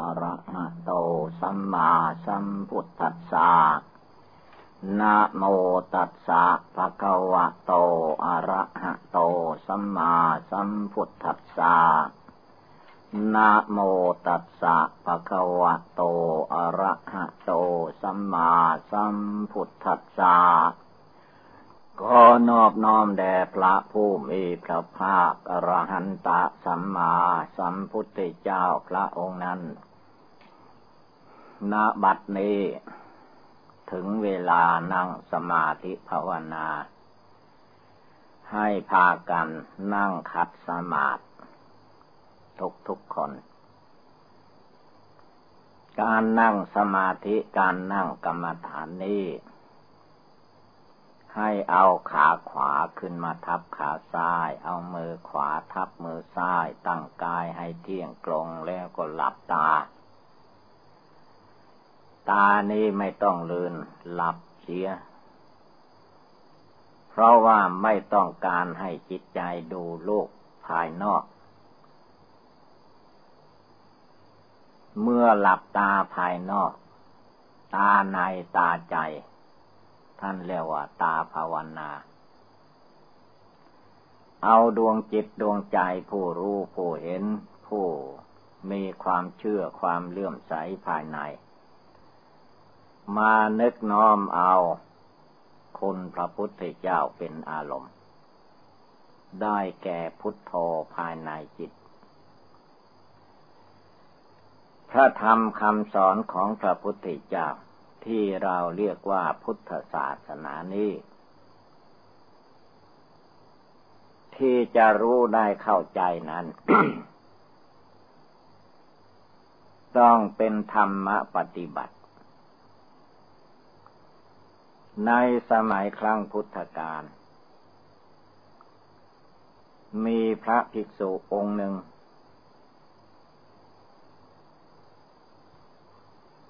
อะระหะโตสัมมาสัมพุทธัสสะนะโมตัสสะภะคะวะโตอะระหะโตสัมมาสัมพุทธัสสะนะโมตัสสะภะคะวะโตอะระหะโตสัมมาสัมพุทธัสสะขอนอบน้อมแด่พระผู้มีพระภาคอรหันตะสัมมาสัมพุทธเจ้าพระองค์นั้น ณบัดนี้ ถึงเวลานั่งสมาธิภาวนา ให้พากันนั่งขัดสมาธิทุกทุกคน การนั่งสมาธิการนั่งกรรมฐานนี้ ให้เอาขาขวาขึ้นมาทับขาซ้าย เอามือขวาทับมือซ้าย ตั้งกายให้เที่ยงตรงแล้วก็หลับตา ตานี้ไม่ต้องลืนหลับเสีย เพราะว่าไม่ต้องการให้จิตใจดูโลกภายนอก เมื่อหลับตาภายนอก ตาในตาใจ ท่านเรียกว่าตาภาวนา เอาดวงจิตดวงใจผู้รู้ผู้เห็นผู้มีความเชื่อความเลื่อมใสภายใน มานึกน้อมเอา คุณพระพุทธเจ้าเป็นอารมณ์ ได้แก่พุทโธภายในจิต พระธรรมคำสอนของพระพุทธเจ้าที่เราเรียกว่าพุทธศาสนานี้ที่จะรู้ได้เข้าใจนั้น ต้องเป็นธรรมปฏิบัติ ในสมัยครั้งพุทธกาลมีพระภิกษุองค์หนึ่ง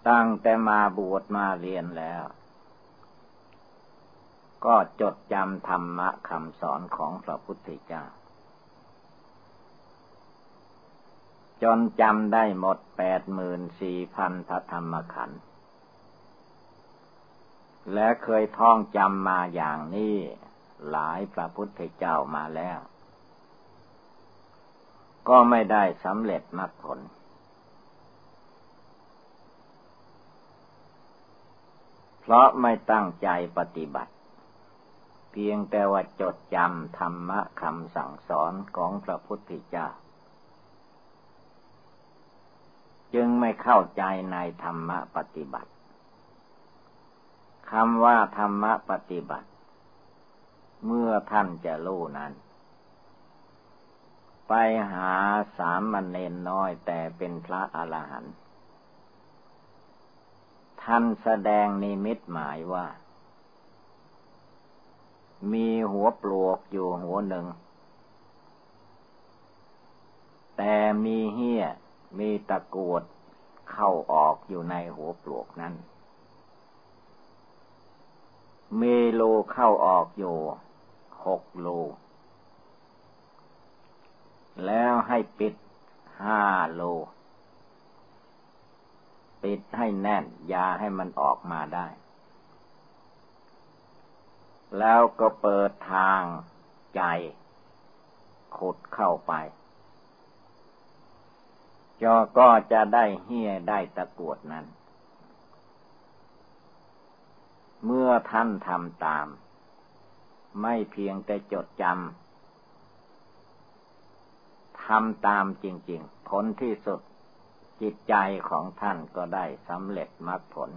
ตั้งแต่มาบวชมาเรียนแล้ว ก็จดจำธรรมะคำสอนของพระพุทธเจ้า จนจำได้หมดแปดหมื่นสี่พันพระธรรมขันธ์ และเคยท่องจำมาอย่างนี้ หลายพระพุทธเจ้ามาแล้ว ก็ไม่ได้สำเร็จมรรคผล เพราะไม่ตั้งใจปฏิบัติ เพียงแต่ว่าจดจำธรรมะคำสั่งสอนของพระพุทธเจ้า จึงไม่เข้าใจในธรรมะปฏิบัติ คำว่าธรรมปฏิบัติ เมื่อท่านจะรู้นั้น ไปหาสามมันเนนน้อยแต่เป็นพระอรหันต์ท่านแสดงนิมิตหมายว่า มีหัวปลวกอยู่หัวหนึ่ง แต่มีเหี้ยมีตะกวดเข้าออกอยู่ในหัวปลวกนั้น มีรูเข้าออกอยู่หกรูแล้วให้ปิดห้ารูปิดให้แน่นยาให้มันออกมาได้ แล้วก็เปิดทางใจขุดเข้าไป จอก็จะได้เฮี้ยได้ตะกวดนั้น เมื่อท่านทำตาม ไม่เพียงแต่จดจำทำตามจริง ๆ ผลที่สุดจิตใจของท่านก็ได้สำเร็จมรรคผล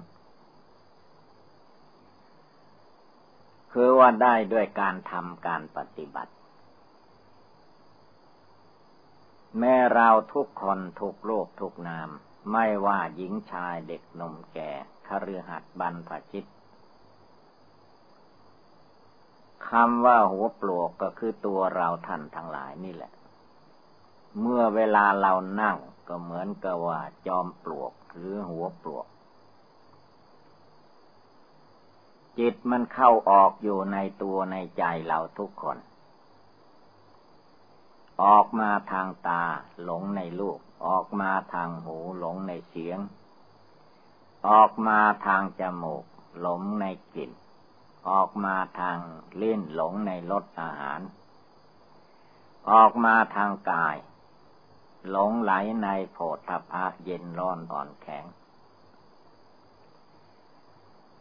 คือว่าได้ด้วยการทำการปฏิบัติ แม้เราทุกคนทุกโลกทุกนาม ไม่ว่าหญิงชายเด็กหนุ่มแก่คฤหัสถ์บรรพชิต คำว่าหัวปลวกก็คือตัวเราท่านทั้งหลายนี่แหละ เมื่อเวลาเรานั่งก็เหมือนกับว่า จอมปลวกหรือหัวปลวก จิตมันเข้าออกอยู่ในตัวในใจเราทุกคน ออกมาทางตาหลงในลูก ออกมาทางหูหลงในเสียง ออกมาทางจมูกหลงในกลิ่น ออกมาทางลิ้นหลงในรสอาหาร ออกมาทางกาย หลงไหลในโผฏฐพะเย็นร้อนอ่อนแข็ง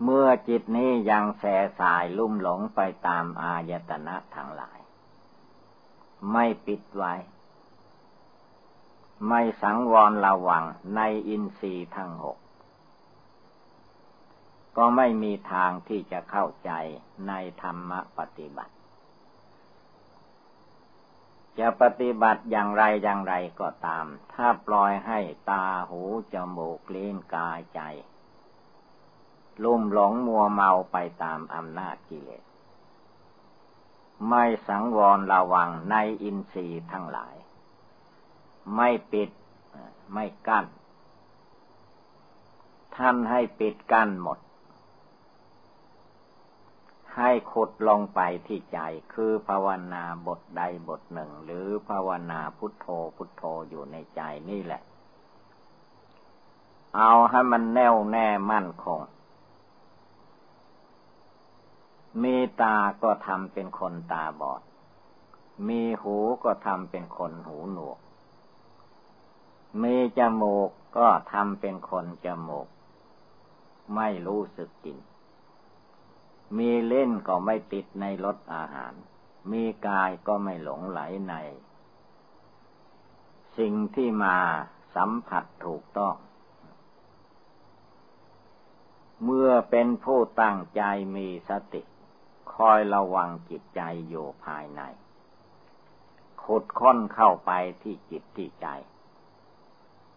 เมื่อจิตนี้ยังแสสายลุ่มหลงไปตามอายตนะทางหลาย ไม่ปิดไว้ ไม่สังวรระวังในอินทรีย์ทั้งหก ก็ไม่มีทางที่จะเข้าใจในธรรมปฏิบัติ จะปฏิบัติอย่างไรอย่างไรก็ตาม ถ้าปล่อยให้ตาหูจมูกลิ้นกายใจ ลุ่มหลงมัวเมาไปตามอำนาจกิเลส ไม่สังวรระวังในอินทรีย์ทั้งหลาย ไม่ปิดไม่กั้นท่านให้ปิดกั้นหมด ให้ขุดลงไปที่ใจคือภาวนาบทใดบทหนึ่ง หรือภาวนาพุทโธพุทโธอยู่ในใจนี่แหละ เอาให้มันแน่วแน่มั่นคง มีตาก็ทำเป็นคนตาบอด มีหูก็ทำเป็นคนหูหนวก มีจมูกก็ทำเป็นคนจมูก ไม่รู้สึกกลิ่น มีเล่นก็ไม่ติดในรสอาหาร มีกายก็ไม่หลงไหลใน สิ่งที่มาสัมผัสถูกต้อง เมื่อเป็นผู้ตั้งใจมีสติ คอยระวังจิตใจอยู่ภายใน ขุดค้นเข้าไปที่จิตที่ใจ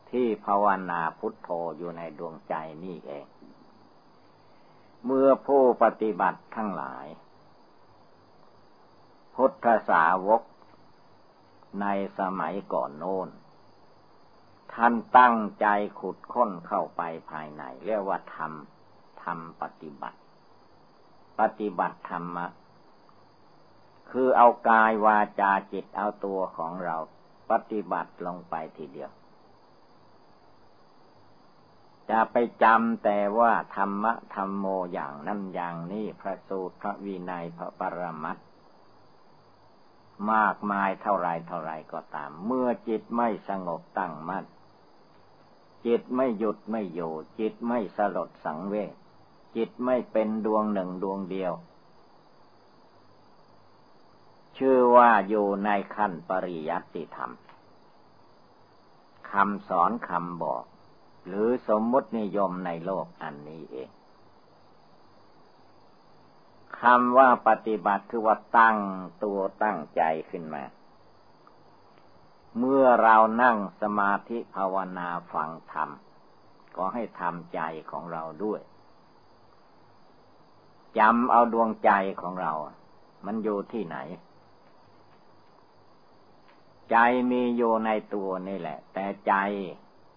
ที่ภาวนาพุทโธอยู่ในดวงใจนี่เอง เมื่อผู้ปฏิบัติทั้งหลาย พุทธสาวก ในสมัยก่อนโน้น ท่านตั้งใจขุดค้นเข้าไปภายใน เรียกว่าทำทำปฏิบัติ ปฏิบัติธรรมะ คือเอากายวาจาจิตเอาตัวของเราปฏิบัติลงไปทีเดียว จะไปจำแต่ว่าธรรมะธรรมโมอย่างนั้นอย่างนี้พระสูตรพระวินัยพระปรมัตมากมายเท่าไรเท่าไรก็ตาม เมื่อจิตไม่สงบตั้งมัน่นจิตไม่หยุดไม่อยู่ จิตไม่สลดสังเวชจิตไม่เป็นดวงหนึ่งดวงเดียว ชื่อว่าอยู่ในขั้นปริยัติธรรมคำสอนคำบอก หรือสมมตินิยมในโลกอันนี้เองคำว่าปฏิบัติคือว่าตั้งตัวตั้งใจขึ้นมา เมื่อเรานั่งสมาธิภาวนาฟังธรรม ก็ให้ทำใจของเราด้วยจำเอาดวงใจของเรา มันอยู่ที่ไหน ใจมีอยู่ในตัวนี่แหละ แต่ใจ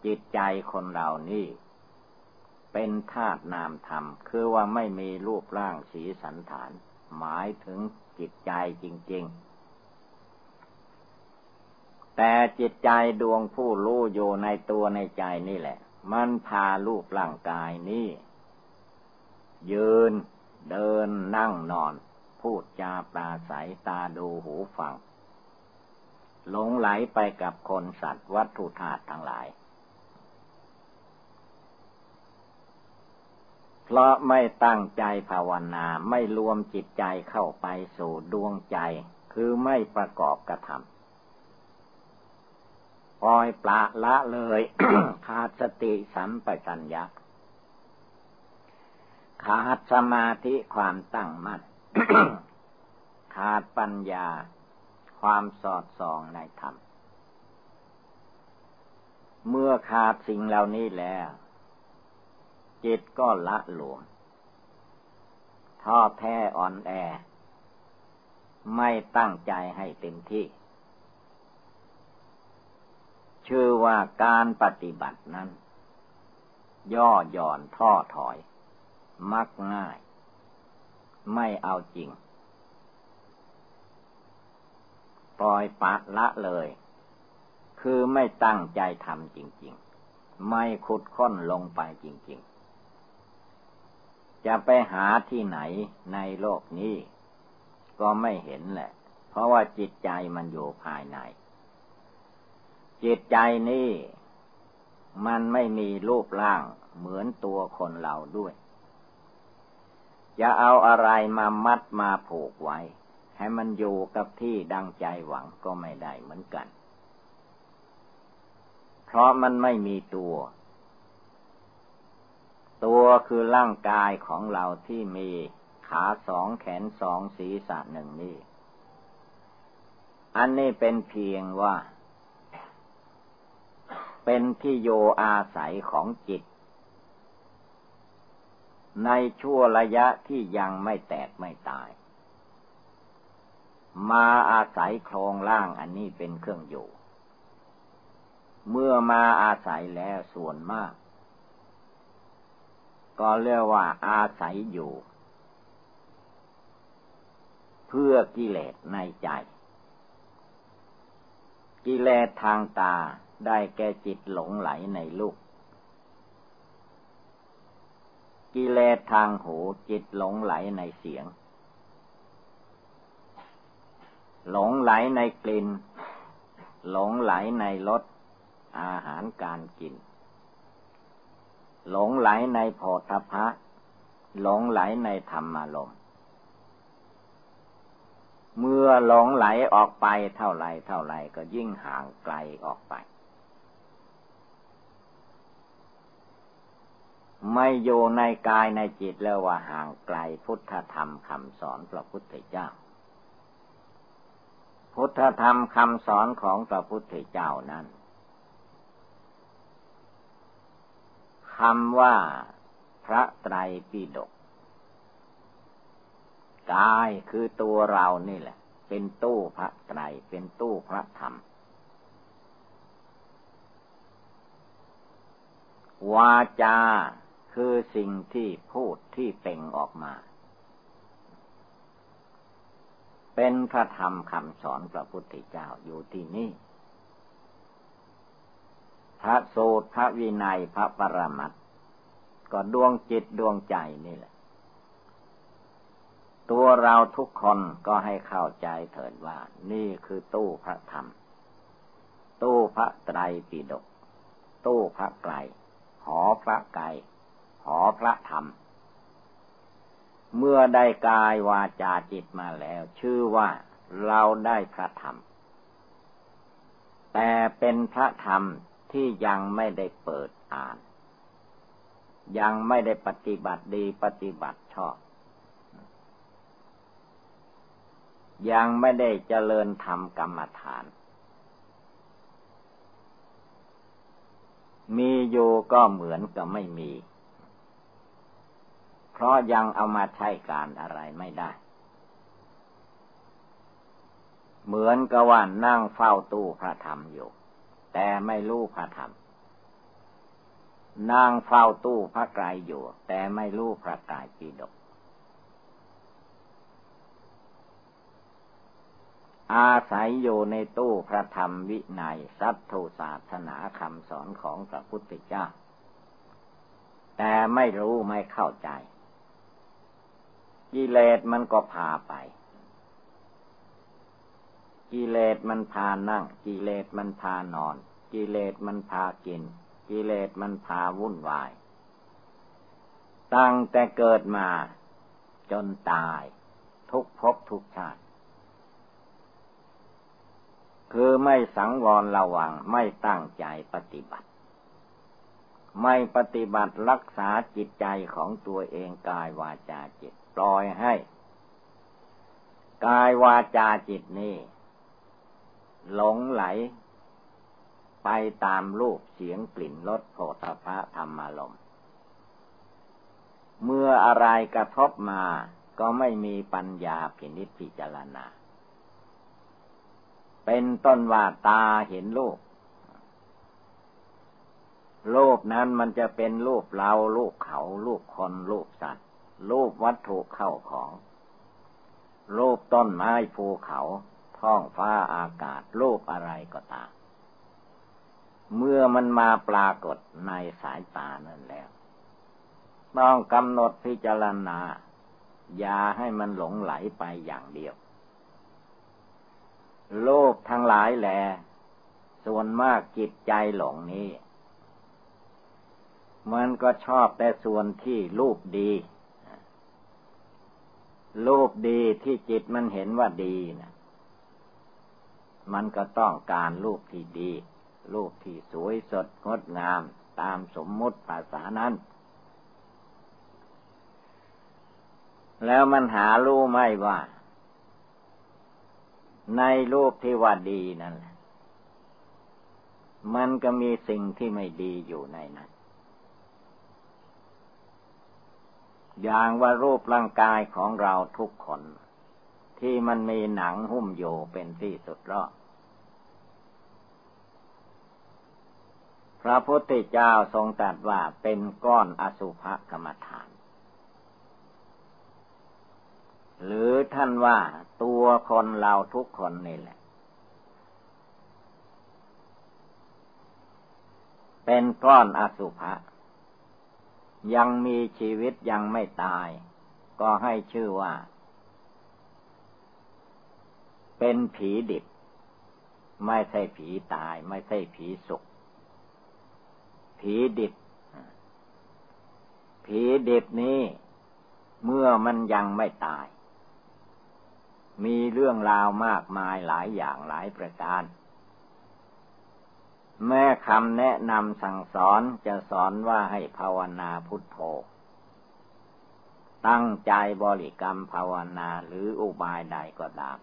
จิตใจคนเรานี่เป็นธาตุนามธรรม คือว่าไม่มีรูปร่างสีสันฐาน หมายถึงจิตใจจริง ๆ แต่จิตใจดวงผู้รู้อยู่ในตัวในใจนี่แหละ มันพารูปร่างกายนี่ยืนเดินนั่งนอน พูดจาปราศัยตาดูหูฟัง หลงไหลไปกับคนสัตว์วัตถุธาตุทั้งหลาย เพราะไม่ตั้งใจภาวนาไม่รวมจิตใจเข้าไปสู่ดวงใจ คือไม่ประกอบกระทำปล่อยปละละเลยขาดสติสัมปชัญญะขาดสมาธิความตั้งมั่นขาดปัญญา ความสอดส่องในธรรม เมื่อขาดสิ่งเหล่านี้แล้ว จิตก็ละหลวมท้อแท้อ่อนแอ ไม่ตั้งใจให้เต็มที่ ชื่อว่าการปฏิบัตินั้น ย่อหย่อนท้อถอย มักง่าย ไม่เอาจริง ปล่อยปะละเลย คือไม่ตั้งใจทำจริง ๆ ไม่ขุดค้นลงไปจริง จะไปหาที่ไหนในโลกนี้ ก็ไม่เห็นแหละ เพราะว่าจิตใจมันอยู่ภายใน จิตใจนี่มันไม่มีรูปร่างเหมือนตัวคนเราด้วย จะเอาอะไรมามัดมาผูกไว้ ให้มันอยู่กับที่ดังใจหวังก็ไม่ได้เหมือนกัน เพราะมันไม่มีตัว ตัวคือร่างกายของเราที่มีขาสองแขนสองศีรษะหนึ่งนี่ อันนี้เป็นเพียงว่า เป็นที่โยอาศัยของจิต ในชั่วระยะที่ยังไม่แตกไม่ตาย มาอาศัยโครงล่างอันนี้เป็นเครื่องอยู่ เมื่อมาอาศัยแล้วส่วนมาก ก็เรียกว่าอาศัยอยู่ เพื่อกิเลสในใจ กิเลสทางตาได้แก่จิตหลงไหลในลูก กิเลสทางหูจิตหลงไหลในเสียง หลงไหลในกลิ่น หลงไหลในรสอาหารการกิน หลงไหลในโพธพะ หลงไหลในธรรมารมเมื่อหลงไหลออกไปเท่าไรเท่าไรก็ยิ่งห่างไกลออกไป ไม่อยู่ในกายในจิตแล้วว่าห่างไกลพุทธธรรมคำสอนพระพุทธเจ้า พุทธธรรมคำสอนของพระพุทธเจ้านั้น คำว่า พระไตรปิฎกกายคือตัวเรานี่แหละ เป็นตู้พระไตรเป็นตู้พระธรรม วาจาคือสิ่งที่พูดที่เป่งออกมา เป็นพระธรรมคำสอนพระพุทธเจ้าอยู่ที่นี่ พระโสตพระวินัยพระปรมัตก็ดวงจิตดวงใจนี่แหละ ตัวเราทุกคนก็ให้เข้าใจเถิดว่า นี่คือตู้พระธรรม ตู้พระไตรปิฎกตู้พระไกรหอพระไกรขอพระธรรม เมื่อได้กายวาจาจิตมาแล้ว ชื่อว่าเราได้พระธรรม แต่เป็นพระธรรม ที่ยังไม่ได้เปิดอ่าน ยังไม่ได้ปฏิบัติดีปฏิบัติชอบ ยังไม่ได้เจริญธรรมกรรมฐาน มีอยู่ก็เหมือนกับไม่มี เพราะยังเอามาใช้การอะไรไม่ได้เหมือนกับว่านั่งเฝ้าตู้พระธรรมอยู่ แต่ไม่รู้พระธรรมนั่งเฝ้าตู้พระกายอยู่ แต่ไม่รู้พระกายปีดก อาศัยอยู่ในตู้พระธรรมวินัยสัตถุศาสนาคำสอนของพระพุทธเจ้า แต่ไม่รู้ไม่เข้าใจกิเลสมันก็พาไป กิเลสมันพานั่ง กิเลสมันพานอน กิเลสมันพากิน กิเลสมันพาวุ่นวาย ตั้งแต่เกิดมาจนตาย ทุกภพทุกชาติ คือไม่สังวรระวังไม่ตั้งใจปฏิบัติ ไม่ปฏิบัติรักษาจิตใจของตัวเองกายวาจาจิต ปล่อยให้ กายวาจาจิตนี้ หลงไหล ไปตามรูปเสียงกลิ่นรสโผฏฐะธรรมารมเมื่ออะไรกระทบมาก็ไม่มีปัญญาพินิจพิจารณา เป็นต้นว่าตาเห็นรูปรูปนั้นมันจะเป็นรูปเรารูปเขารูปคนรูปสัตว์รูปวัตถุเข้าของรูปต้นไม้ภูเขา ท้องฟ้าอากาศรูปอะไรก็ตาม เมื่อมันมาปรากฏในสายตานั่นแล้ว ต้องกำหนดพิจารณา อย่าให้มันหลงไหลไปอย่างเดียว โลกทั้งหลายแหลส่วนมากจิตใจหลงนี้มันก็ชอบแต่ส่วนที่รูปดีรูปดีที่จิตมันเห็นว่าดีนะ มันก็ต้องการรูปที่ดี รูปที่สวยสดงดงามตามสมมุติภาษานั้น แล้วมันหารู้ไม่ว่า ในรูปที่ว่าดีนั่นแหละมันก็มีสิ่งที่ไม่ดีอยู่ในนั้นอย่างว่ารูปร่างกายของเราทุกคน ที่มันมีหนังหุ้มโยเป็นที่สุดรอด พระพุทธเจ้าทรงตรัสว่าเป็นก้อนอสุภกรรมฐาน หรือท่านว่าตัวคนเราทุกคนนี่แหละ เป็นก้อนอสุภะยังมีชีวิตยังไม่ตาย ก็ให้ชื่อว่า เป็นผีดิบ ไม่ใช่ผีตาย ไม่ใช่ผีสุข ผีดิบ ผีดิบนี้เมื่อมันยังไม่ตาย มีเรื่องราวมากมายหลายอย่างหลายประการ แม่คำแนะนำสั่งสอนจะสอนว่าให้ภาวนาพุทโธ ตั้งใจบริกรรมภาวนาหรืออุบายใดก็ตาม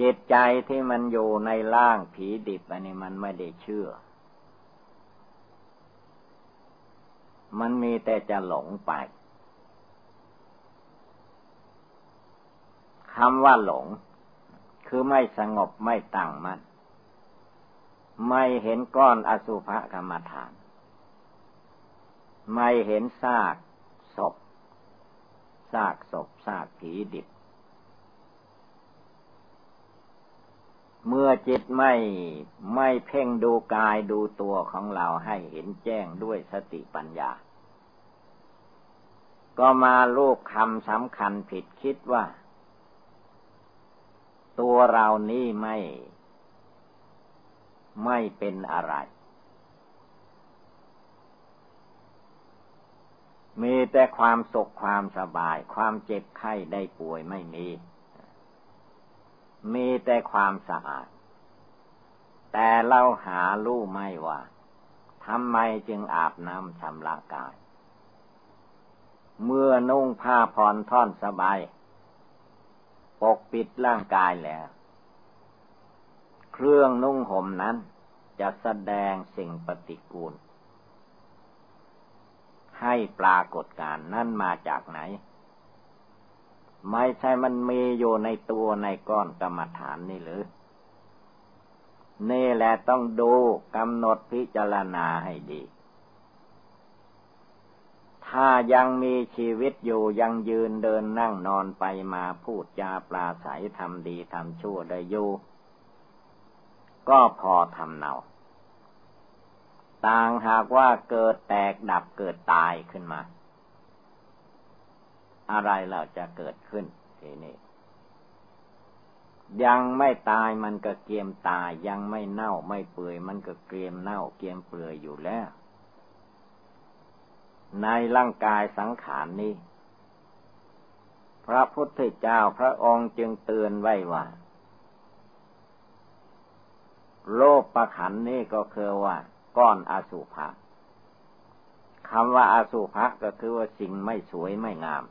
จิตใจที่มันอยู่ในร่างผีดิบอันนี้มันไม่ได้เชื่อ มันมีแต่จะหลงไปคำว่าหลง คือไม่สงบไม่ตั้งมัน่นไม่เห็นก้อนอสุภกรรมฐาน ไม่เห็นซากศพซากศพซากผีดิบ เมื่อจิตไม่ไม่เพ่งดูกายดูตัวของเราให้เห็นแจ้งด้วยสติปัญญา ก็มาลูกคำสำคัญผิดคิดว่า ตัวเรานี่ไม่ ไม่เป็นอะไร มีแต่ความสุขความสบาย ความเจ็บไข้ได้ป่วยไม่มี มีแต่ความสะอาด แต่เราหารู้ไม่ว่าทำไมจึงอาบน้ำชำระกาย เมื่อนุ่งผ้าผ่อนท่อนสบาย ปกปิดร่างกายแล้ว เครื่องนุ่งห่มนั้นจะแสดงสิ่งปฏิกูล ให้ปรากฏการนั่นมาจากไหน ไม่ใช่มันมีอยู่ในตัวในก้อนกรรมฐานนี่หรือ นี่แหละต้องดูกำหนดพิจารณาให้ดี ถ้ายังมีชีวิตอยู่ยังยืนเดินนั่งนอนไปมาพูดจาปลาใสทำดีทำชั่วได้อยู่ก็พอทำเนาต่างหากว่าเกิดแตกดับเกิดตายขึ้นมา อะไรเราจะเกิดขึ้นทีนี้ยังไม่ตายมันก็เกียมตาย ยังไม่เน่าไม่เปื่อยมันก็เกียมเน่าเกียมเปื่อยอยู่แล้ว ในร่างกายสังขารนนี้ พระพุทธเจ้าพระองค์จึงเตือนไว้ว่า โลกประขันนี่ก็คือว่า ก้อนอสุภะคำว่าอาสุภะก็คือว่าสิ่งไม่สวยไม่งาม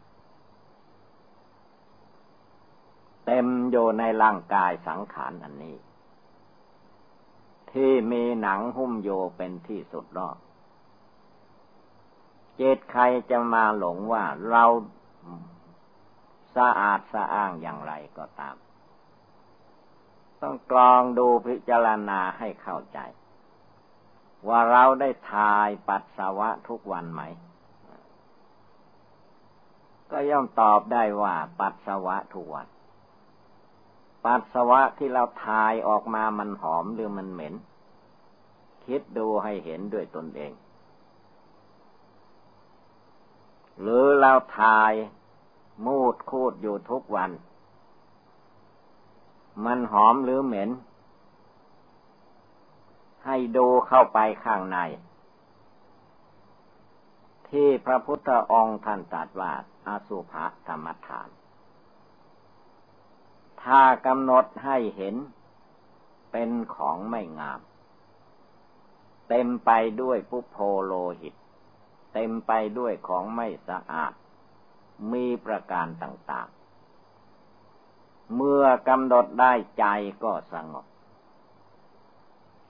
เต็มอยู่ในร่างกายสังขารอันนี้ ที่มีหนังหุ้มโยเป็นที่สุดรอดเจตใครจะมาหลงว่าเราสะอาดสะอ้างอย่างไรก็ตาม ต้องกรองดูพิจารณาให้เข้าใจ ว่าเราได้ทายปัสสาวะทุกวันไหม ก็ย่อมตอบได้ว่าปัสสาวะทุกวัน ปัสสาวะที่เราทายออกมามันหอมหรือมันเหม็น คิดดูให้เห็นด้วยตนเอง หรือเราทายมูดคูดอยู่ทุกวัน มันหอมหรือเหม็น ให้ดูเข้าไปข้างใน ที่พระพุทธองค์ท่านตรัสว่าอาสุภะธรรมฐาน ถ้ากำหนดให้เห็น เป็นของไม่งาม เต็มไปด้วยปุโพโลหิต เต็มไปด้วยของไม่สะอาด มีประการต่าง ๆ เมื่อกำหนดได้ใจก็สงบ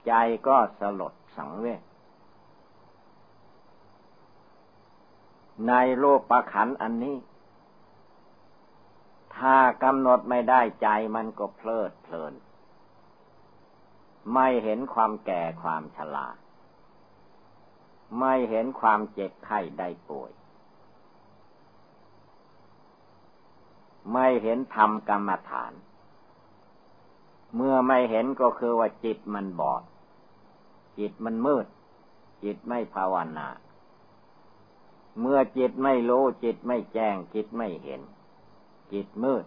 ใจก็สลดสังเวชในโลกประขันอันนี้ ถ้ากำหนดไม่ได้ใจมันก็เพลิดเพลิน ไม่เห็นความแก่ความชราไม่เห็นความเจ็บไข้ได้ป่วย ไม่เห็นธรรมกรรมฐาน เมื่อไม่เห็นก็คือว่าจิตมันบอด จิตมันมืด จิตไม่ภาวนา เมื่อจิตไม่รู้จิตไม่แจ้งจิตไม่เห็น จิตมืด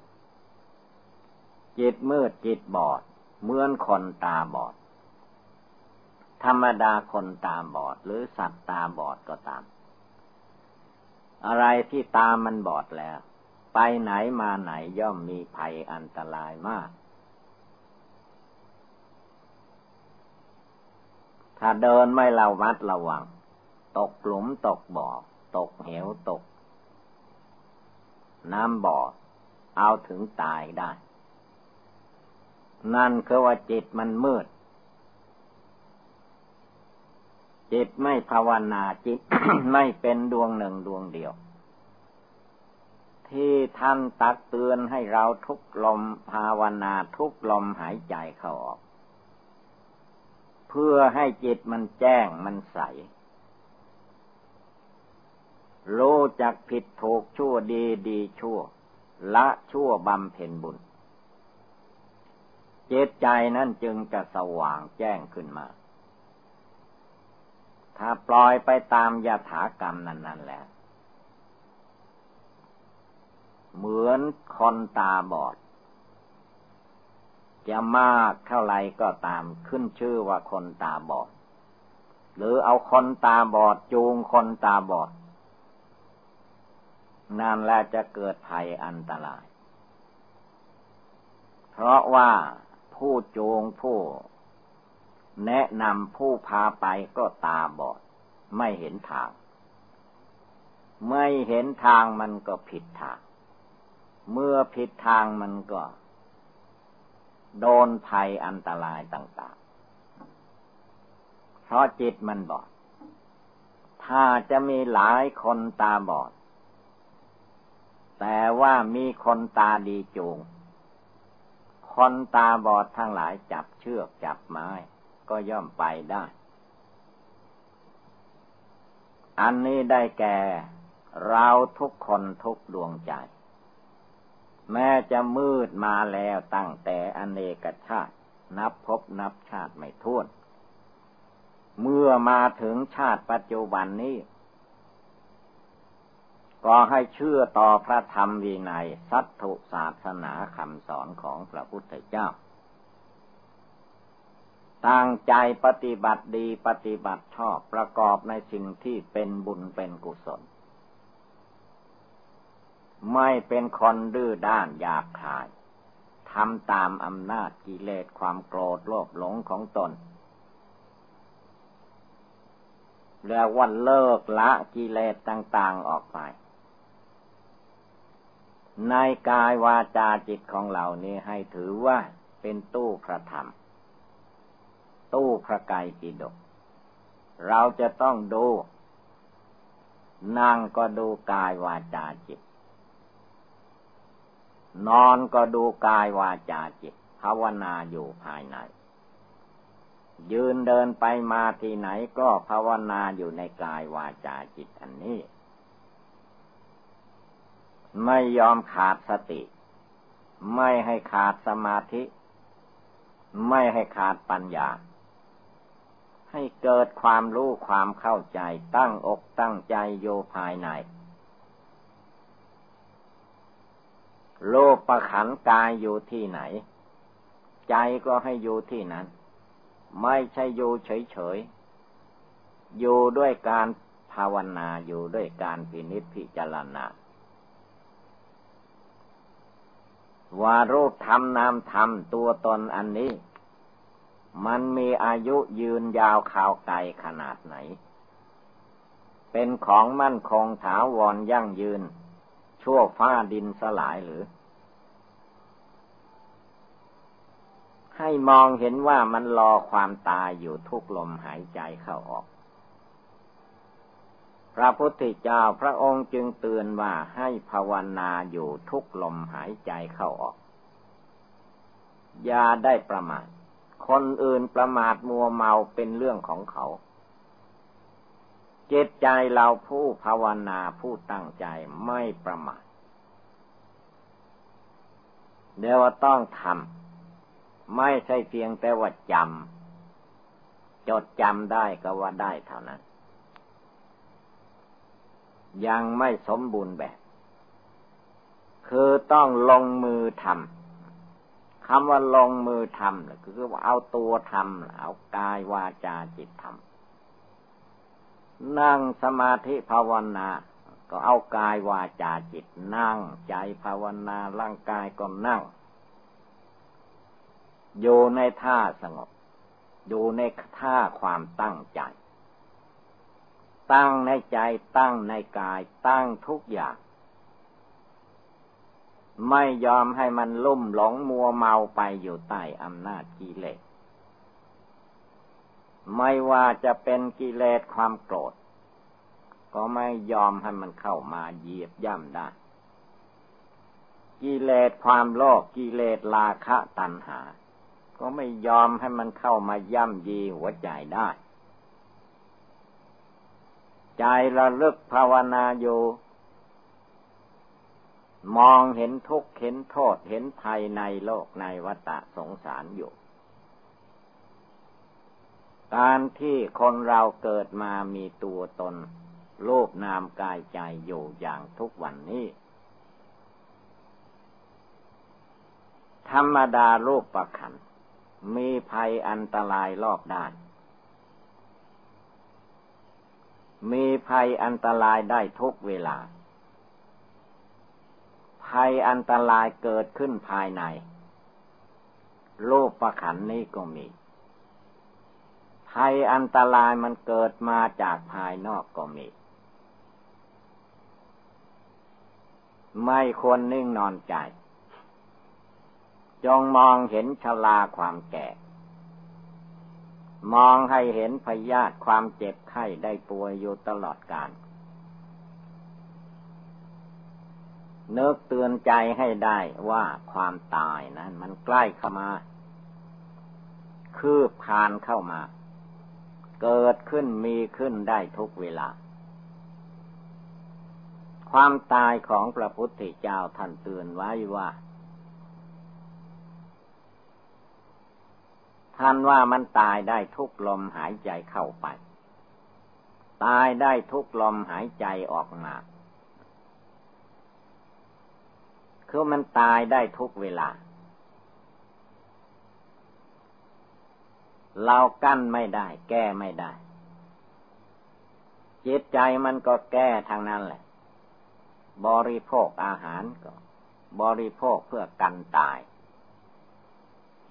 จิตมืดจิตบอด เหมือนคนตาบอด ธรรมดาคนตาบอด หรือสัตว์ตาบอดก็ตาม อะไรที่ตามันบอดแล้ว ไปไหนมาไหนย่อมมีภัยอันตรายมาก ถ้าเดินไม่ระวัดระวัง ตกหลุมตกบ่อ ตกเหวตกน้ำบ่อ เอาถึงตายได้ นั่นคือว่าจิตมันมืด จิตไม่ภาวนาจิตไม่เป็นดวงหนึ่งดวงเดียว ที่ท่านตักเตือนให้เราทุกลมภาวนาทุกลมหายใจเข้าออก เพื่อให้จิตมันแจ้งมันใสรู้จักผิดถูกชั่วดีดีชั่ว ละชั่วบำเพ็ญบุญ เจตใจนั่นจึงจะสว่างแจ้งขึ้นมา ถ้าปล่อยไปตามยถากรรมนั้น ๆ แล้ว เหมือนคนตาบอด จะมากเท่าไรก็ตามขึ้นชื่อว่าคนตาบอด หรือเอาคนตาบอดจูงคนตาบอด นั่นแหละจะเกิดภัยอันตราย เพราะว่าผู้จูงผู้ แนะนำผู้พาไปก็ตาบอด ไม่เห็นทาง ไม่เห็นทางมันก็ผิดทาง เมื่อผิดทางมันก็ โดนภัยอันตรายต่างๆ เพราะจิตมันบอดถ้าจะมีหลายคนตาบอด แต่ว่ามีคนตาดีจูง คนตาบอดทั้งหลายจับเชือกจับไม้ ก็ย่อมไปได้ อันนี้ได้แก่ เราทุกคนทุกดวงใจ แม้จะมืดมาแล้วตั้งแต่อเนกชาติ นับพบนับชาติไม่ท้วน เมื่อมาถึงชาติปัจจุบันนี้ ก็ให้เชื่อต่อพระธรรมวินัยสัตถุศาสนาคำสอนของพระพุทธเจ้าตั้งใจปฏิบัติดีปฏิบัติชอบประกอบในสิ่งที่เป็นบุญเป็นกุศล ไม่เป็นคนดื้อด้านอยากขายทำตามอำนาจกิเลสความโกรธโลภหลงของตนเรียกว่าเลิกละกิเลสต่าง ๆออกไป ในกายวาจาจิตของเรานี้ให้ถือว่าเป็นตู้พระธรรม ตู้พระไกรปิฎกเราจะต้องดู นั่งก็ดูกายวาจาจิต นอนก็ดูกายวาจาจิตภาวนาอยู่ภายใน ยืนเดินไปมาที่ไหนก็ภาวนาอยู่ในกายวาจาจิตอันนี้ ไม่ยอมขาดสติ ไม่ให้ขาดสมาธิ ไม่ให้ขาดปัญญา ให้เกิดความรู้ความเข้าใจตั้งอกตั้งใจโยภายใน โลกประขันกายอยู่ที่ไหน ใจก็ให้อยู่ที่นั้น ไม่ใช่อยู่เฉยๆ อยู่ด้วยการภาวนาอยู่ด้วยการพินิจพิจารณา ว่ารูปธรรมนามธรรมตัวตนอันนี้ มันมีอายุยืนยาวข่าวไกลขนาดไหน เป็นของมั่นคงถาวรยั่งยืน ชั่วฟ้าดินสลายหรือ ให้มองเห็นว่ามันรอความตายอยู่ทุกลมหายใจเข้าออก พระพุทธเจ้าพระองค์จึงเตือนว่าให้ภาวนาอยู่ทุกลมหายใจเข้าออก อย่าได้ประมาท คนอื่นประมาทมัวเมาเป็นเรื่องของเขา เจตใจเราผู้ภาวนาผู้ตั้งใจไม่ประมาทเดี๋ยวต้องทำไม่ใช่เพียงแต่ว่าจำจดจำได้ก็ว่าได้เท่านั้น ยังไม่สมบูรณ์แบบ คือต้องลงมือทำคำว่าลงมือทำคือว่าเอาตัวทำเอากายวาจาจิตทำนั่งสมาธิภาวนา ก็เอากายวาจาจิตนั่ง ใจภาวนาร่างกายก็นั่ง อยู่ในท่าสงบ อยู่ในท่าความตั้งใจ ตั้งในใจตั้งในกายตั้งทุกอย่าง ไม่ยอมให้มันลุ่มหลงมัวเมาไปอยู่ใต้อำนาจกิเลส ไม่ว่าจะเป็นกิเลสความโกรธ ก็ไม่ยอมให้มันเข้ามาเหยียบย่ำได้ กิเลสความโลภกิเลสราคะตัณหา ก็ไม่ยอมให้มันเข้ามาย่ำยีหัวใจได้ ใจระลึกภาวนาอยู่ มองเห็นทุกข์เห็นโทษเห็นภัยในโลกในวัฏสงสารอยู่ การที่คนเราเกิดมามีตัวตนรูปนามกายใจอยู่อย่างทุกวันนี้ ธรรมดารูปประคัน มีภัยอันตรายรอบด้าน มีภัยอันตรายได้ทุกเวลา ภัยอันตรายเกิดขึ้นภายใน โลกประขันนี้ก็มี ภัยอันตรายมันเกิดมาจากภายนอกก็มี ไม่ควรนิ่งนอนใจ จงมองเห็นชลาความแก่ มองให้เห็นพยาธิความเจ็บไข้ได้ป่วยอยู่ตลอดกาลเนึกเตือนใจให้ได้ว่าความตายนะั้นมันใกล้เข้ามา คืบคานเข้ามา เกิดขึ้นมีขึ้นได้ทุกเวลา ความตายของพระพุทธเจ้าท่านเตือนไว้ว่า ท่านว่ามันตายได้ทุกลมหายใจเข้าไป ตายได้ทุกลมหายใจออกมา คือมันตายได้ทุกเวลา เรากั้นไม่ได้ แก้ไม่ได้ จิตใจมันก็แก้ทางนั้นแหละ บริโภคอาหารก็ บริโภคเพื่อกันตาย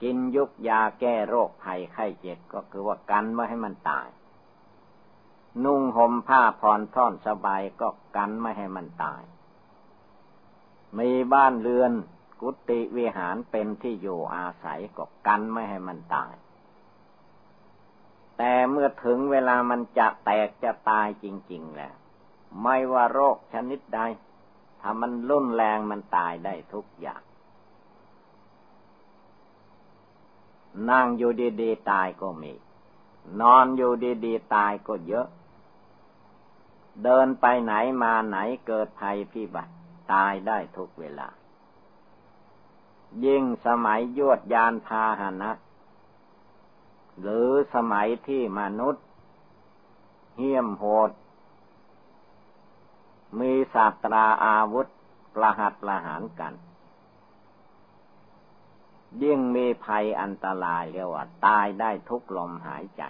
กินยุกยาแก้โรคภัยไข้เจ็บก็คือว่ากันไม่ให้มันตาย นุ่งห่มผ้าผ่อนท่อนสบายก็กันไม่ให้มันตาย มีบ้านเรือนกุฏิวิหารเป็นที่อยู่อาศัยก็กันไม่ให้มันตาย แต่เมื่อถึงเวลามันจะแตกจะตายจริง ๆ แล้ว ไม่ว่าโรคชนิดใด ถ้ามันรุนแรงมันตายได้ทุกอย่าง นั่งอยู่ดีๆตายก็มี นอนอยู่ดีๆตายก็เยอะ เดินไปไหนมาไหนเกิดภัยพิบัติตายได้ทุกเวลา ยิ่งสมัยยวดยานพาหนะ หรือสมัยที่มนุษย์ เหี้ยมโหด มีศาสตราอาวุธประหัตประหารกัน ยิ่งมีภัยอันตรายเรียกว่า ตายได้ทุกลมหายใจ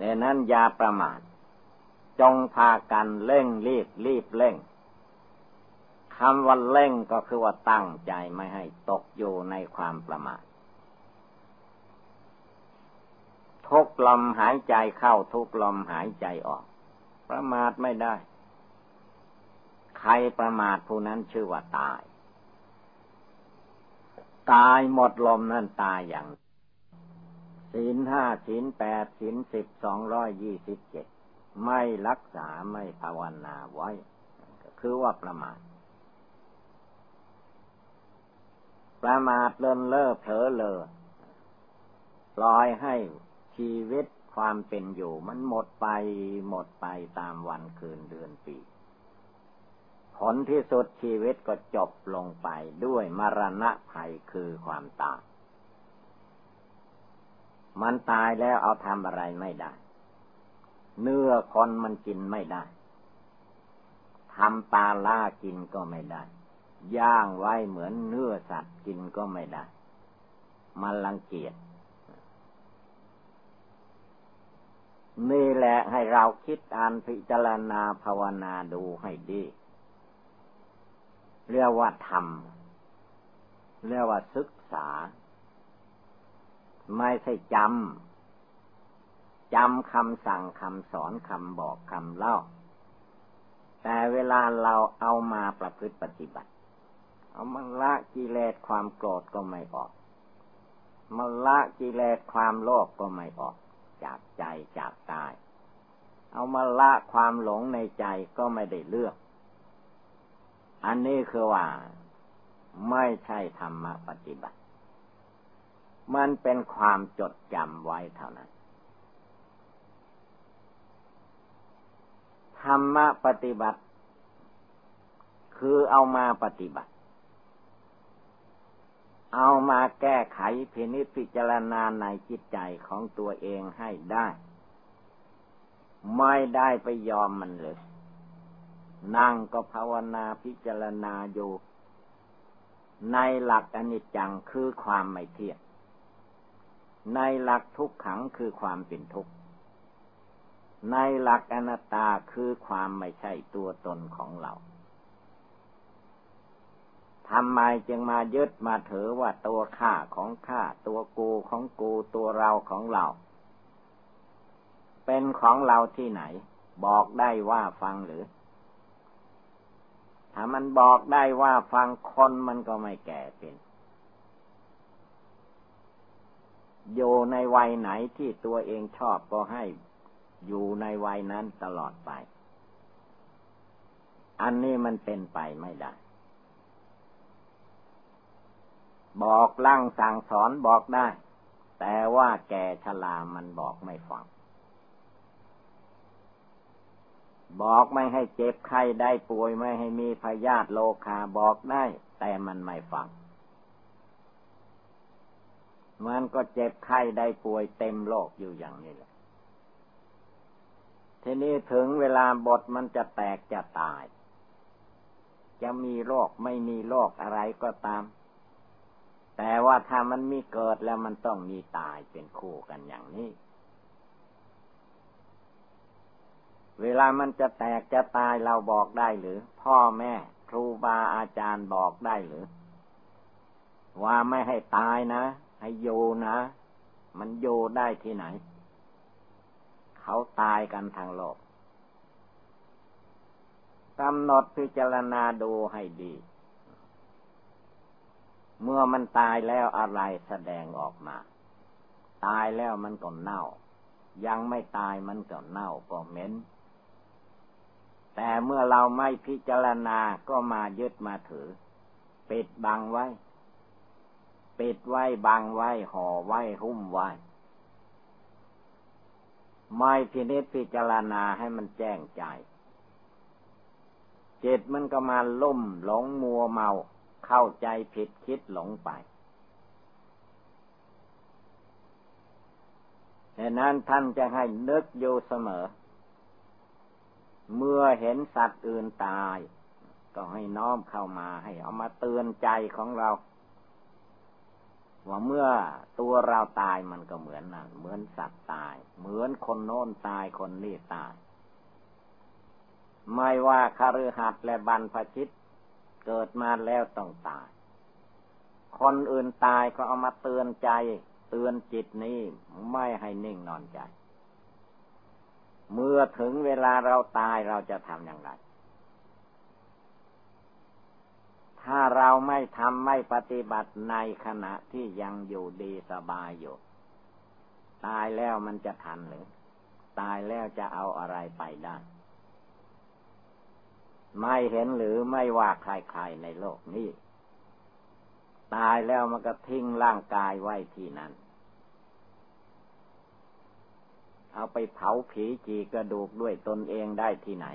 ดังนั้นอย่าประมาท จงพากันเร่งรีบรีบเร่งคำว่าเร่งก็คือว่าตั้งใจไม่ให้ตกอยู่ในความประมาททุกลมหายใจเข้าทุกลมหายใจออก ประมาทไม่ได้ ใครประมาทผู้นั้นชื่อว่าตาย ตายหมดลมนั่นตายอย่างศีลห้าศีลแปดศีลสิบสองร้อยยี่สิบเจ็ดไม่รักษาไม่ภาวนาไว้ก็คือว่าประมาทประมาทเลินเล่อเผลอเลอลอยให้ชีวิตความเป็นอยู่มันหมดไปหมดไปตามวันคืนเดือนปี ผลที่สุดชีวิตก็จบลงไปด้วยมรณะภัยคือความตาย มันตายแล้วเอาทำอะไรไม่ได้ เนื้อคนมันกินไม่ได้ทำปลาล่ากินก็ไม่ได้ ย่างไว้เหมือนเนื้อสัตว์กินก็ไม่ได้ มันรังเกียจนี่แหละให้เราคิดอ่านพิจารณาภาวนาดูให้ดี เรียกว่าธรรม เรียกว่าศึกษา ไม่ใช่จำจำคำสั่งคำสอนคำบอกคำเล่า แต่เวลาเราเอามาประพฤติปฏิบัติ เอามันละกิเลสความโกรธก็ไม่ออกมันละกิเลสความโลภกก็ไม่ออก จากใจจากกาย เอามาละความหลงในใจก็ไม่ได้เลือก อันนี้คือว่าไม่ใช่ธรรมปฏิบัติ มันเป็นความจดจำไว้เท่านั้น ธรรมปฏิบัติ คือเอามาปฏิบัติ เอามาแก้ไขพินิจพิจารณาในจิตใจของตัวเองให้ได้ ไม่ได้ไปยอมมันเลย นั่งก็ภาวนาพิจารณาอยู่ ในหลักอนิจจังคือความไม่เที่ยง ในหลักทุกขังคือความเป็นทุกข์ ในหลักอนัตตาคือความไม่ใช่ตัวตนของเราทำไมจึงมายึดมาถือว่าตัวข้าของข้าตัวกูของกูตัวเราของเรา เป็นของเราที่ไหน บอกได้ว่าฟังหรือ ถ้ามันบอกได้ว่าฟังคนมันก็ไม่แก่เป็น อยู่ในวัยไหนที่ตัวเองชอบก็ให้อยู่ในวัยนั้นตลอดไป อันนี้มันเป็นไปไม่ได้ บอกลั่งสั่งสอนบอกได้ แต่ว่าแก่ชลามันบอกไม่ฟัง บอกไม่ให้เจ็บไข้ได้ป่วยไม่ให้มีพยาธิโลคาบอกได้ แต่มันไม่ฟัง มันก็เจ็บไข้ได้ป่วยเต็มโลกอยู่อย่างนี้แหละ ทีนี้ถึงเวลาบทมันจะแตกจะตาย จะมีโรคไม่มีโรคอะไรก็ตาม แต่ว่าถ้ามันมีเกิดแล้วมันต้องมีตายเป็นคู่กันอย่างนี้ เวลามันจะแตกจะตายเราบอกได้หรือ พ่อแม่ครูบาอาจารย์บอกได้หรือ ว่าไม่ให้ตายนะ ให้โยนะ มันโยได้ที่ไหน เขาตายกันทางโลกกำหนดพิจารณาดูให้ดี เมื่อมันตายแล้วอะไรแสดงออกมา ตายแล้วมันก็เน่า ยังไม่ตายมันก็เน่าก็เหม็น แต่เมื่อเราไม่พิจารณาก็มายึดมาถือ ปิดบังไว้ ปิดไว้บังไว้ห่อไว้หุ้มไว้ ไม่พินิจพิจารณาให้มันแจ้งใจ จิตมันก็มาล่มหลงมัวเมา เข้าใจผิดคิดหลงไปดังนั้นท่านจะให้นึกอยู่เสมอ เมื่อเห็นสัตว์อื่นตาย ก็ให้น้อมเข้ามาให้เอามาเตือนใจของเรา ว่าเมื่อตัวเราตายมันก็เหมือนนั่นเหมือนสัตว์ตาย เหมือนคนโน้นตายคนนี้ตาย ไม่ว่าคฤหัสถ์และบรรพชิต เกิดมาแล้วต้องตาย คนอื่นตายก็เอามาเตือนใจ เตือนจิตนี้ไม่ให้นิ่งนอนใจ เมื่อถึงเวลาเราตายเราจะทำอย่างไร ถ้าเราไม่ทำไม่ปฏิบัติในขณะที่ยังอยู่ดีสบายอยู่ ตายแล้วมันจะทันหรือ ตายแล้วจะเอาอะไรไปได้ ไม่เห็นหรือไม่ว่าใครๆในโลกนี้ ตายแล้วมันก็ทิ้งร่างกายไว้ที่นั่น เอาไปเผาผีจีกระดูกด้วยตนเองได้ที่ไหน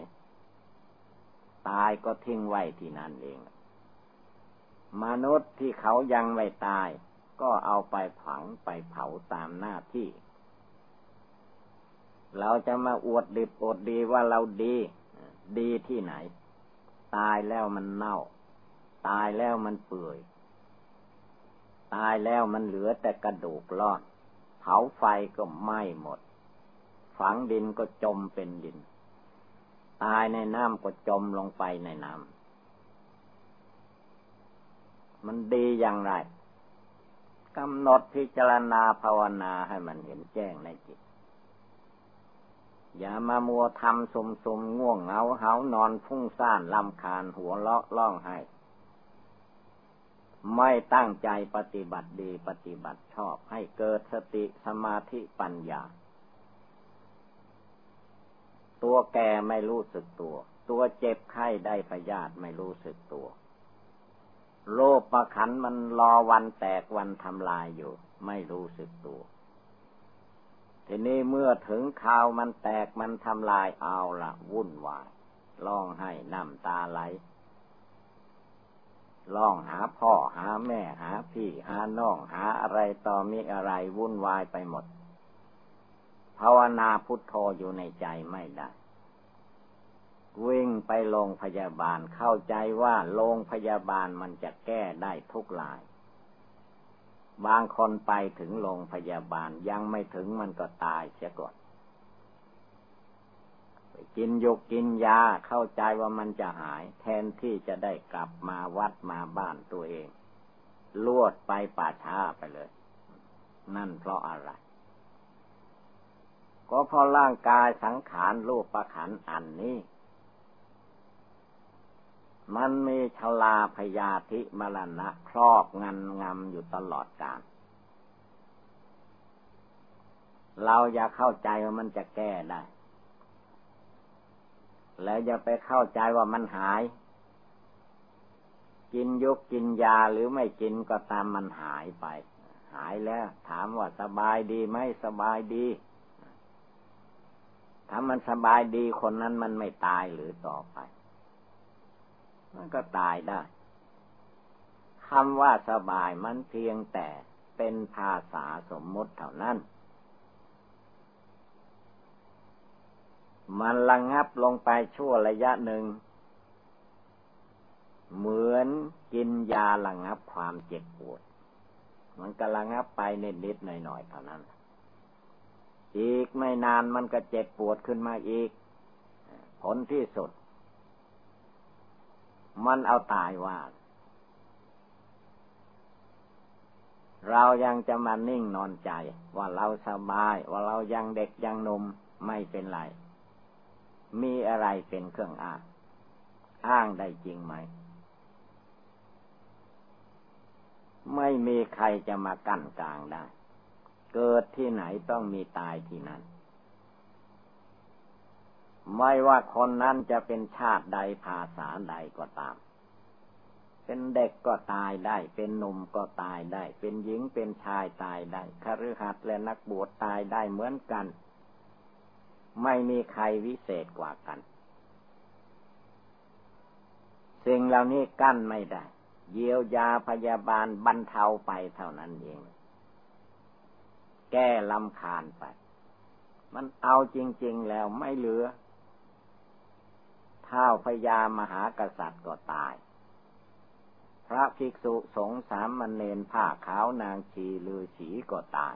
ตายก็ทิ้งไว้ที่นั่นเอง มนุษย์ที่เขายังไม่ตาย ก็เอาไปฝังไปเผาตามหน้าที่ เราจะมาอวดดิบอดดีว่าเราดี ดีที่ไหน ตายแล้วมันเน่า ตายแล้วมันเปื่อย ตายแล้วมันเหลือแต่กระดูกรอดเผาไฟก็ไหม้หมด ฝังดินก็จมเป็นดิน ตายในน้ำก็จมลงไปในน้ำมันดีอย่างไรกำหนดพิจารณาภาวนาให้มันเห็นแจ้งในจิต อย่ามามัวทำสมสมง่วงเหงาเหานอนฟุ้งซ่านลำคาญหัวเลาะล่องให้ ไม่ตั้งใจปฏิบัติดีปฏิบัติชอบให้เกิดสติสมาธิปัญญา ตัวแก่ไม่รู้สึกตัว ตัวเจ็บไข้ได้พยาธิไม่รู้สึกตัวโลภประขันมันรอวันแตกวันทำลายอยู่ ไม่รู้สึกตัว ทีนี้เมื่อถึงข่าวมันแตกมันทำลายเอาละวุ่นวายร้องให้น้ำตาไหลร้องหาพ่อหาแม่หาพี่หาน้องหาอะไรต่อมีอะไรวุ่นวายไปหมด ภาวนาพุทโธอยู่ในใจไม่ได้ วิ่งไปโรงพยาบาลเข้าใจว่าโรงพยาบาลมันจะแก้ได้ทุกลาย บางคนไปถึงโรงพยาบาลยังไม่ถึงมันก็ตายเสียก่อนกินยกกินยาเข้าใจว่ามันจะหาย แทนที่จะได้กลับมาวัดมาบ้านตัวเองลวดไปป่าช้าไปเลย นั่นเพราะอะไร ก็เพราะร่างกายสังขารรูปประขันอันนี้ มันมีชลาพยาธิมรณะครอบงันงำอยู่ตลอดกาลเราอย่าเข้าใจว่ามันจะแก้ได้ แล้วอย่าไปเข้าใจว่ามันหาย กินยุกกินยาหรือไม่กินก็ตามมันหายไป หายแล้ว ถามว่าสบายดีไหมสบายดี ถ้ามันสบายดีคนนั้นมันไม่ตายหรือต่อไป มันก็ตายได้คำว่าสบายมันเพียงแต่เป็นภาษาสมมติเท่านั้น มันระงงับลงไปชั่วระยะหนึ่ง เหมือนกินยาระงงับความเจ็บปวด มันก็ระงงับไปนิดๆหน่อยๆเท่านั้น อีกไม่นานมันก็เจ็บปวดขึ้นมาอีก ผลที่สุด มันเอาตายว่า เรายังจะมานิ่งนอนใจ ว่าเราสบาย ว่าเรายังเด็กยังหนุ่มไม่เป็นไร มีอะไรเป็นเครื่องอ้าง อ้างได้จริงไหม ไม่มีใครจะมากั้นกลางได้ เกิดที่ไหนต้องมีตายที่นั้นไม่ว่าคนนั้นจะเป็นชาติใดภาษาใดก็ตาม เป็นเด็กก็ตายได้ เป็นหนุ่มก็ตายได้ เป็นหญิงเป็นชายตายได้คฤหัสถ์และนักบวชตายได้เหมือนกัน ไม่มีใครวิเศษกว่ากัน สิ่งเหล่านี้กั้นไม่ได้ เยียวยาพยาบาลบรรเทาไปเท่านั้นเอง แก้ลำคาญไป มันเอาจริง ๆแล้วไม่เหลือเท่าพญามหากษัตริย์ก็ตาย พระภิกษุสงฆ์สามมเณรผ้าขาวนางชีลือสีก็ตาย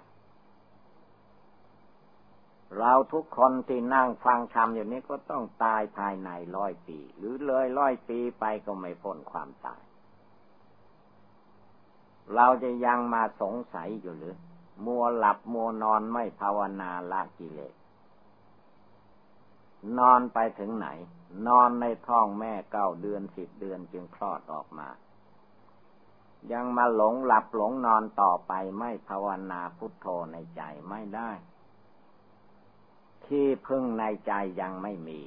เราทุกคนที่นั่งฟังธรรมอยู่นี้ก็ต้องตายภายในร้อยปี หรือเลยร้อยปีไปก็ไม่พ้นความตาย เราจะยังมาสงสัยอยู่หรือ มัวหลับมัวนอนไม่ภาวนาละกิเลส นอนไปถึงไหน นอนในท้องแม่เก้าเดือนสิบเดือนจึงคลอดออกมา ยังมาหลงหลับหลงนอนต่อไปไม่ภาวนาพุทโธในใจไม่ได้ ที่พึ่งในใจยังไม่มี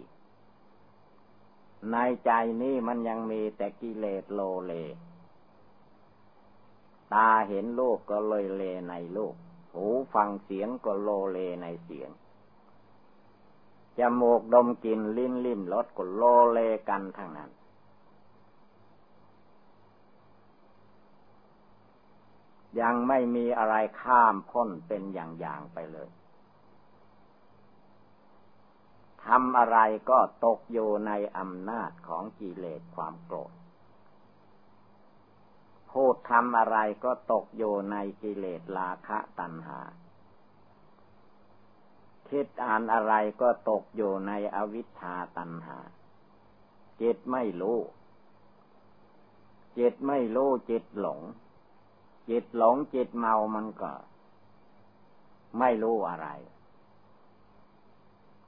ในใจนี้มันยังมีแต่กิเลสโลเล ตาเห็นโลกก็เลยเลในโลก หูฟังเสียงก็โลเลในเสียง จมูกดมกลิ่นลิ้นลิ้มรสก็โลเลกันทั้งนั้น ยังไม่มีอะไรข้ามพ้นเป็นอย่างๆไปเลยทำอะไรก็ตกอยู่ในอำนาจของกิเลสความโกรธ พูดทำอะไรก็ตกอยู่ในกิเลสราคะตัณหา คิดอ่านอะไรก็ตกอยู่ในอวิชชาตัณหา จิตไม่รู้ จิตไม่รู้จิตหลง จิตหลงจิตเมามันก็ ไม่รู้อะไร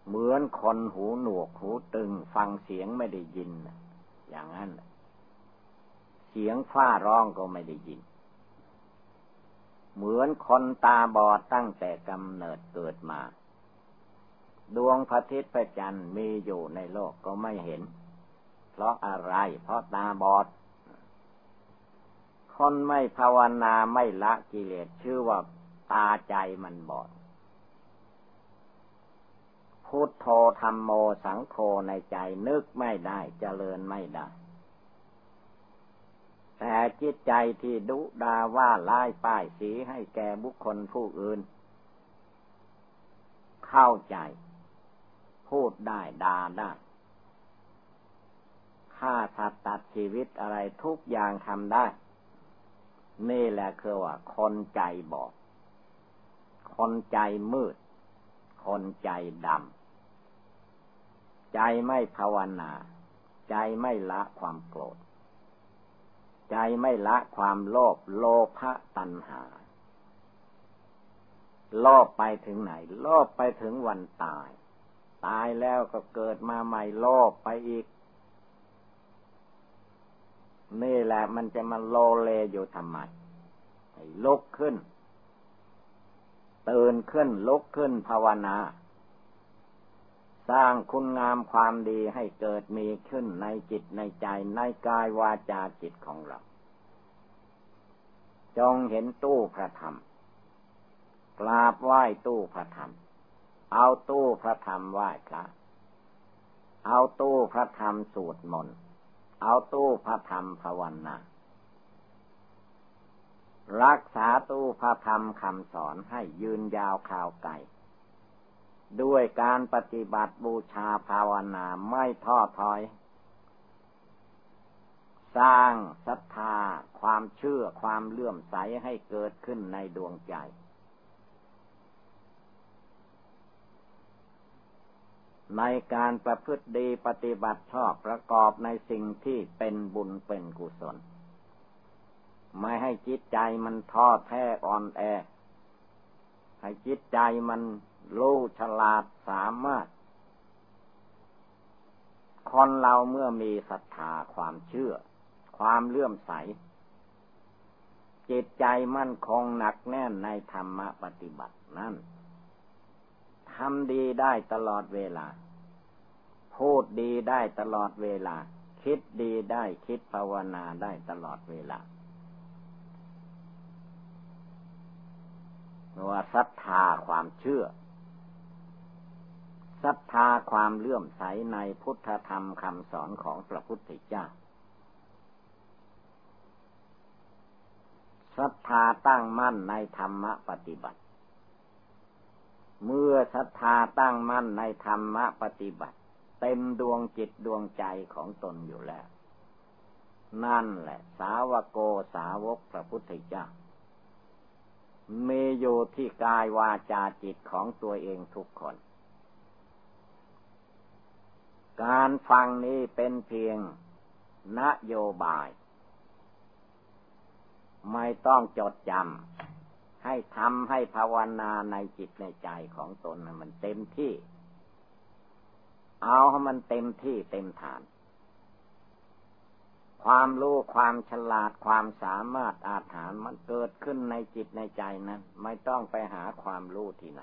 เหมือนคนหูหนวกหูตึงฟังเสียงไม่ได้ยิน อย่างนั้น เสียงฟ้าร้องก็ไม่ได้ยิน เหมือนคนตาบอดตั้งแต่กำเนิดเกิดมา ดวงพระอาทิตย์พระจันทร์มีอยู่ในโลกก็ไม่เห็น เพราะอะไร เพราะตาบอด คนไม่ภาวนาไม่ละกิเลสชื่อว่าตาใจมันบอดพุทโธธรรมโมสังโฆในใจนึกไม่ได้เจริญไม่ได้ แต่จิตใจที่ดุดาว่าล่ายป้ายสีให้แก่บุคคลผู้อื่น เข้าใจ พูดได้ด่าได้ฆ่าสัตว์ตัดชีวิตอะไรทุกอย่างทำได้ นี่แหละคือว่า คนใจบอดคนใจมืด คนใจดำ ใจไม่ภาวนา ใจไม่ละความโกรธ ใจไม่ละความโลภโลภะตัณหา โลภไปถึงไหน โลภไปถึงวันตาย ตายแล้วก็เกิดมาใหม่โลภไปอีก นี่แหละมันจะมาโลเลอยู่ทำไมลุกขึ้น ตื่นขึ้นลุกขึ้นภาวนา สร้างคุณงามความดีให้เกิดมีขึ้นในจิตในใจในกายวาจาจิตของเรา จงเห็นตู้พระธรรม กราบไหว้ตู้พระธรรม เอาตู้พระธรรมไหว้พระ เอาตู้พระธรรมสวดมนต์ เอาตู้พระธรรมภาวนารักษาตู้พระธรรมคำสอนให้ยืนยาวข่าวไกล ด้วยการปฏิบัติบูชาภาวนาไม่ท้อถอย สร้างศรัทธาความเชื่อความเลื่อมใสให้เกิดขึ้นในดวงใจ ในการประพฤติดีปฏิบัติชอบประกอบในสิ่งที่เป็นบุญเป็นกุศล ไม่ให้จิตใจมันท้อแท้อ่อนแอ ให้จิตใจมัน รู้ฉลาดสามารถ คนเราเมื่อมีศรัทธาความเชื่อ ความเลื่อมใส จิตใจมั่นคงหนักแน่นในธรรมปฏิบัตินั่นทำดีได้ตลอดเวลา พูดดีได้ตลอดเวลา คิดดีได้คิดภาวนาได้ตลอดเวลาว่าศรัทธาความเชื่อ ศรัทธาความเลื่อมใสในพุทธธรรมคำสอนของพระพุทธเจ้าศรัทธาตั้งมั่นในธรรมปฏิบัติ เมื่อศรัทธาตั้งมั่นในธรรมปฏิบัติ เต็มดวงจิตดวงใจของตนอยู่แล้ว นั่นแหละ สาวโกสาวกพระพุทธเจ้ามีอยู่ที่กายวาจาจิตของตัวเองทุกคน การฟังนี้เป็นเพียงนโยบาย ไม่ต้องจดจำให้ทำให้ภาวนาในจิตในใจของตนมันเต็มที่ เอาให้มันเต็มที่เต็มฐาน ความรู้ความฉลาดความสามารถอาถรรพ์มันเกิดขึ้นในจิตในใจนั้น ไม่ต้องไปหาความรู้ที่ไหน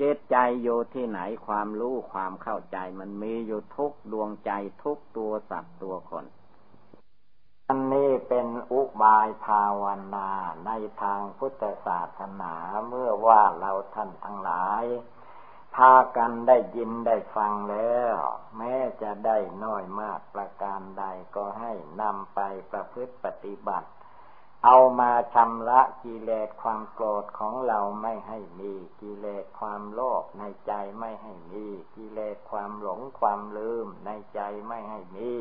จตใจอยู่ที่ไหนความรู้ความเข้าใจมันมีอยู่ทุกดวงใจทุกตัวสัตว์ตัวคน อันนี้เป็นอุบายภาวนาในทางพุทธศาสนาเมื่อว่าเราท่านทั้งหลาย พากันได้ยินได้ฟังแล้ว แม้จะได้น้อยมากประการใดก็ให้นำไปประพฤติปฏิบัติ เอามาชำระกิเลสความโกรธของเราไม่ให้มี กิเลสความโลภในใจไม่ให้มี กิเลสความหลงความลืมในใจไม่ให้มี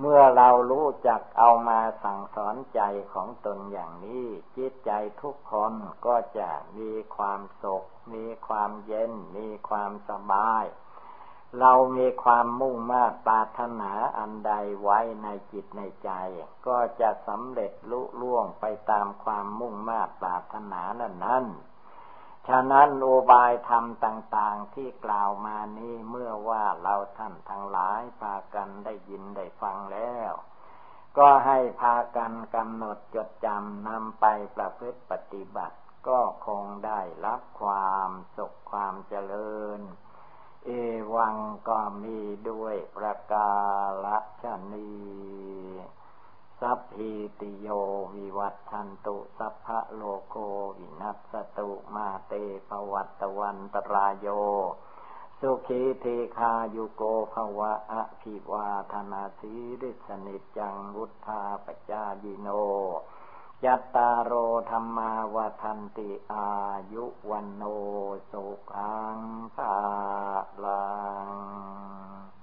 เมื่อเรารู้จักเอามาสั่งสอนใจของตนอย่างนี้ จิตใจทุกคนก็จะมีความสุข มีความเย็น มีความสบาย เรามีความมุ่งมา่ปรารถนาอันใดไว้ในจิตในใจ ก็จะสำเร็จลุล่วงไปตามความมุ่งมา่ปรารถนานั้นนั้นฉะนั้นโอบายธรรมต่าง ๆที่กล่าวมานี้เมื่อว่าเราท่านทั้งหลายพากันได้ยินได้ฟังแล้ว ก็ให้พากันกำหนดจดจำนำไปประพฤติปฏิบัติ ก็คงได้รับความสุขความเจริญ เอวังก็มีด้วยประกาศนีสัพพิติโยวิวัตทันตุสัพพะโลโกวินัสตุมาเตภวัตวันตรายโย สุขีเทคายุโกภวะอภิวาธนาสีริสนิจังวุธาปจายิโน ยัตตาโรธรรมาวทันติอายุวันโนสุขังภาลัง